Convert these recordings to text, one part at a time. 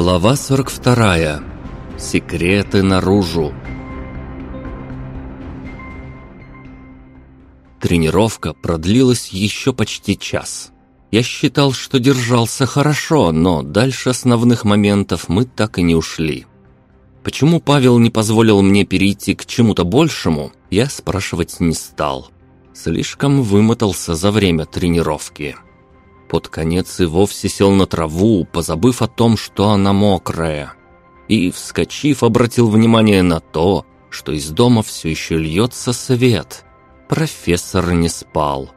Глава 42. Секреты наружу. Тренировка продлилась еще почти час. Я считал, что держался хорошо, но дальше основных моментов мы так и не ушли. Почему Павел не позволил мне перейти к чему-то большему, я спрашивать не стал. Слишком вымотался за время тренировки. Под конец и вовсе сел на траву, позабыв о том, что она мокрая. И, вскочив, обратил внимание на то, что из дома все еще льется свет. Профессор не спал.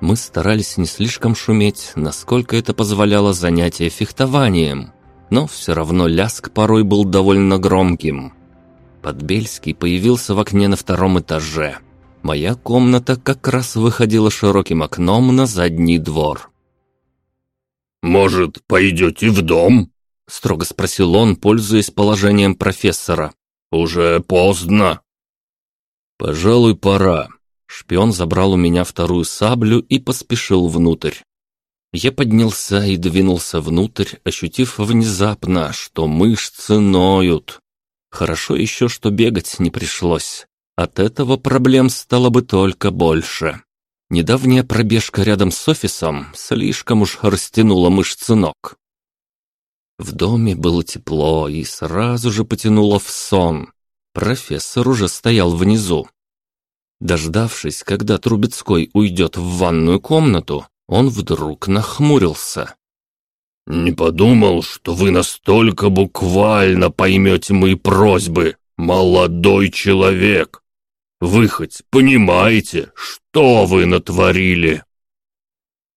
Мы старались не слишком шуметь, насколько это позволяло занятие фехтованием, но все равно ляск порой был довольно громким. Подбельский появился в окне на втором этаже. Моя комната как раз выходила широким окном на задний двор. «Может, пойдете в дом?» — строго спросил он, пользуясь положением профессора. «Уже поздно». «Пожалуй, пора». Шпион забрал у меня вторую саблю и поспешил внутрь. Я поднялся и двинулся внутрь, ощутив внезапно, что мышцы ноют. Хорошо еще, что бегать не пришлось. От этого проблем стало бы только больше. Недавняя пробежка рядом с офисом слишком уж растянула мышцы ног. В доме было тепло и сразу же потянуло в сон. Профессор уже стоял внизу. Дождавшись, когда Трубецкой уйдет в ванную комнату, он вдруг нахмурился. «Не подумал, что вы настолько буквально поймете мои просьбы, молодой человек!» Вы хоть понимаете, что вы натворили?»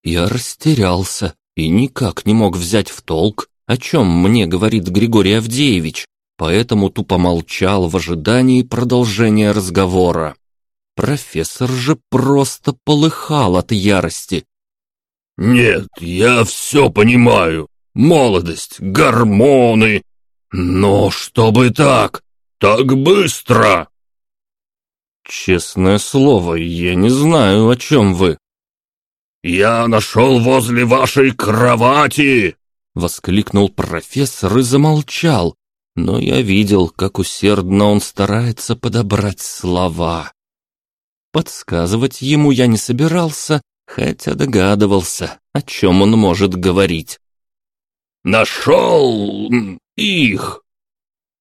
Я растерялся и никак не мог взять в толк, о чем мне говорит Григорий Авдеевич, поэтому тупо молчал в ожидании продолжения разговора. Профессор же просто полыхал от ярости. «Нет, я все понимаю. Молодость, гормоны. Но чтобы так, так быстро!» «Честное слово, я не знаю, о чем вы». «Я нашел возле вашей кровати!» Воскликнул профессор и замолчал, но я видел, как усердно он старается подобрать слова. Подсказывать ему я не собирался, хотя догадывался, о чем он может говорить. «Нашел их!»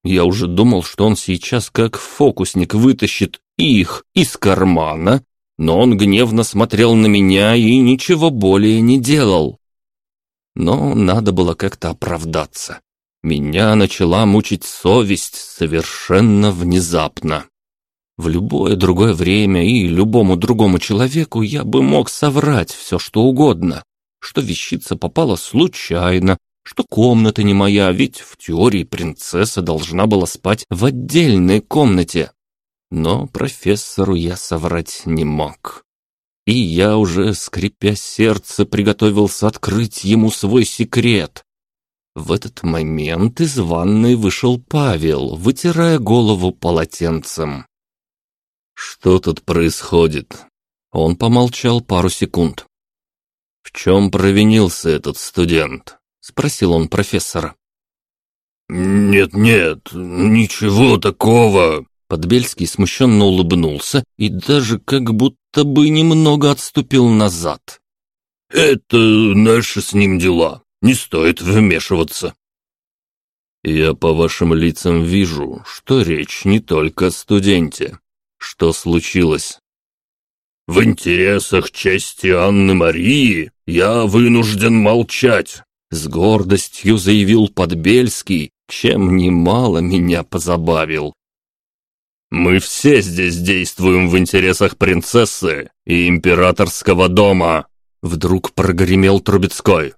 Я уже думал, что он сейчас как фокусник вытащит их из кармана, но он гневно смотрел на меня и ничего более не делал. Но надо было как-то оправдаться. Меня начала мучить совесть совершенно внезапно. В любое другое время и любому другому человеку я бы мог соврать все, что угодно, что вещица попала случайно, что комната не моя, ведь в теории принцесса должна была спать в отдельной комнате. Но профессору я соврать не мог. И я уже, скрипя сердце, приготовился открыть ему свой секрет. В этот момент из ванной вышел Павел, вытирая голову полотенцем. «Что тут происходит?» Он помолчал пару секунд. «В чем провинился этот студент?» — спросил он профессора. «Нет-нет, ничего такого», Подбельский смущенно улыбнулся и даже как будто бы немного отступил назад. «Это наши с ним дела. Не стоит вмешиваться». «Я по вашим лицам вижу, что речь не только о студенте. Что случилось?» «В интересах чести Анны Марии я вынужден молчать», с гордостью заявил Подбельский, чем немало меня позабавил. Мы все здесь действуем в интересах принцессы и императорского дома!» Вдруг прогремел Трубецкой.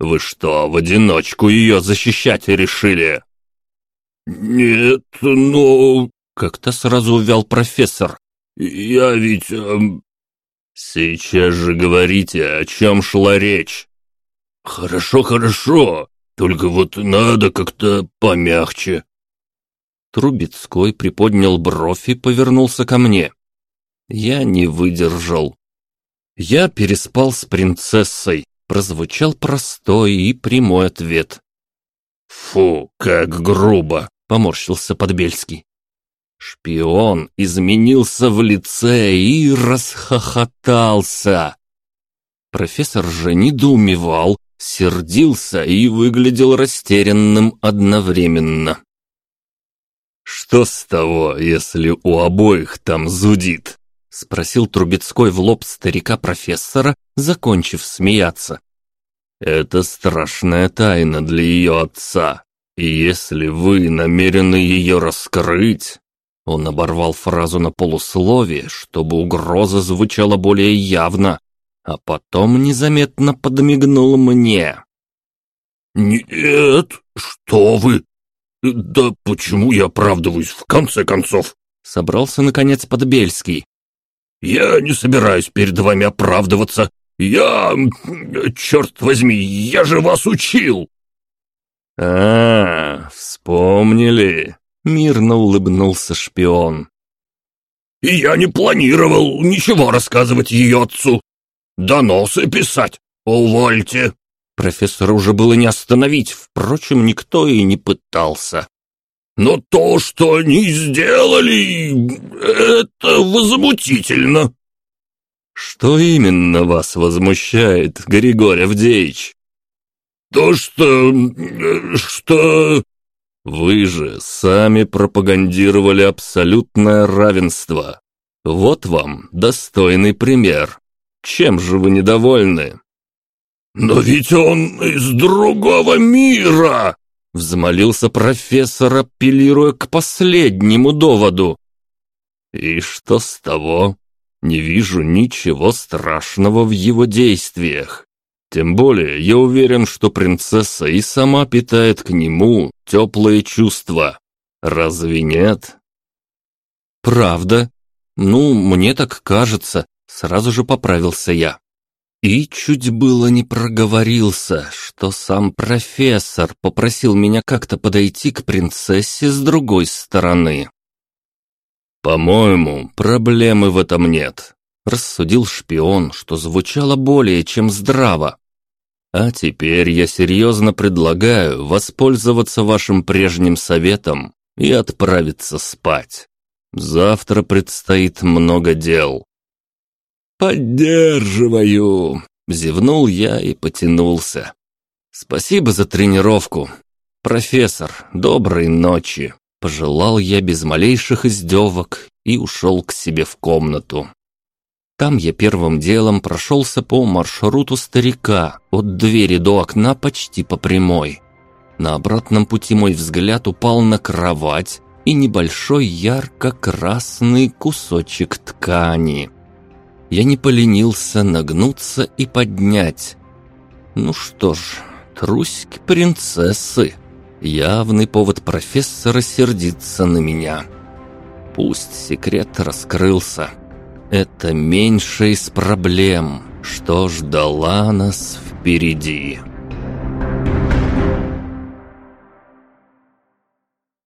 «Вы что, в одиночку ее защищать решили?» «Нет, но...» Как-то сразу увял профессор. «Я ведь...» эм... «Сейчас же говорите, о чем шла речь». «Хорошо, хорошо, только вот надо как-то помягче». Трубецкой приподнял бровь и повернулся ко мне. Я не выдержал. Я переспал с принцессой, прозвучал простой и прямой ответ. «Фу, как грубо!» — поморщился Подбельский. Шпион изменился в лице и расхохотался. Профессор же недоумевал, сердился и выглядел растерянным одновременно. «Что с того, если у обоих там зудит?» — спросил Трубецкой в лоб старика профессора, закончив смеяться. «Это страшная тайна для ее отца, и если вы намерены ее раскрыть...» Он оборвал фразу на полусловие, чтобы угроза звучала более явно, а потом незаметно подмигнул мне. «Нет, что вы! Да почему я оправдываюсь в конце концов?» Собрался, наконец, Подбельский. «Я не собираюсь перед вами оправдываться. Я... черт возьми, я же вас учил!» «А, вспомнили!» — мирно улыбнулся шпион. «И я не планировал ничего рассказывать ее отцу. Доносы писать? Увольте!» Профессора уже было не остановить, впрочем, никто и не пытался. «Но то, что они сделали, это возмутительно!» «Что именно вас возмущает, Григорий Авдеевич?» «То, что... что...» «Вы же сами пропагандировали абсолютное равенство. Вот вам достойный пример. Чем же вы недовольны?» «Но ведь он из другого мира!» Взмолился профессор, апеллируя к последнему доводу. «И что с того? Не вижу ничего страшного в его действиях. Тем более я уверен, что принцесса и сама питает к нему теплые чувства. Разве нет?» «Правда? Ну, мне так кажется. Сразу же поправился я. И чуть было не проговорился, что сам профессор попросил меня как-то подойти к принцессе с другой стороны. «По-моему, проблемы в этом нет», — рассудил шпион, что звучало более чем здраво. «А теперь я серьезно предлагаю воспользоваться вашим прежним советом и отправиться спать. Завтра предстоит много дел». «Поддерживаю!» — зевнул я и потянулся. «Спасибо за тренировку. Профессор, доброй ночи!» Пожелал я без малейших издевок и ушел к себе в комнату. Там я первым делом прошелся по маршруту старика, от двери до окна почти по прямой. На обратном пути мой взгляд упал на кровать и небольшой ярко-красный кусочек ткани я не поленился нагнуться и поднять. Ну что ж, труськи принцессы. Явный повод профессора сердиться на меня. Пусть секрет раскрылся. Это меньше из проблем, что ждала нас впереди.